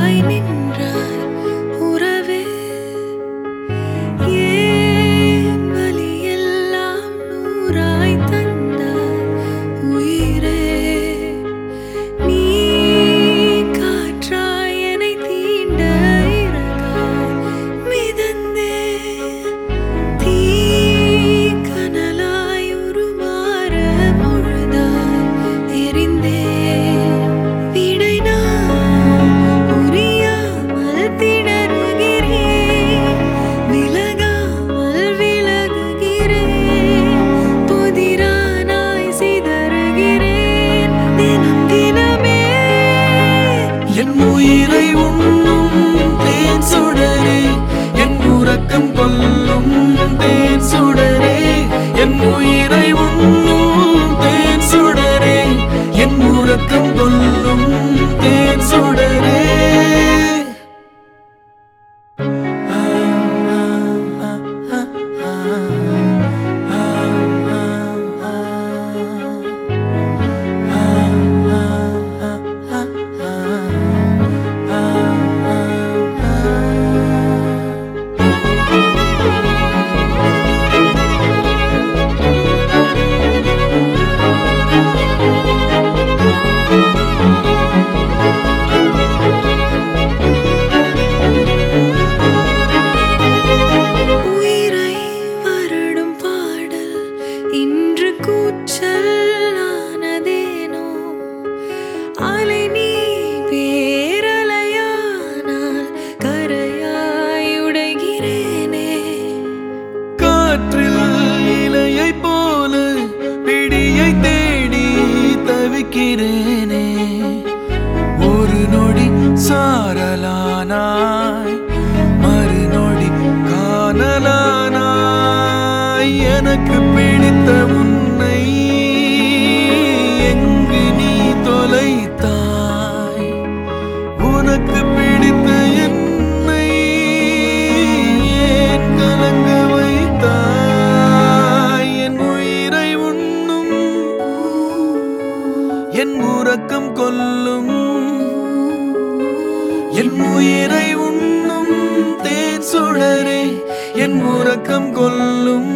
find me நினைக்கிறேனே ஒரு நொடி சாரலானாய் மறுநொடி காணலானாய். எனக்கு பிடித்த கொல்லும். என் உயிரை உண்ணும் தேன் சுடரே என் உறக்கம் கொல்லும்.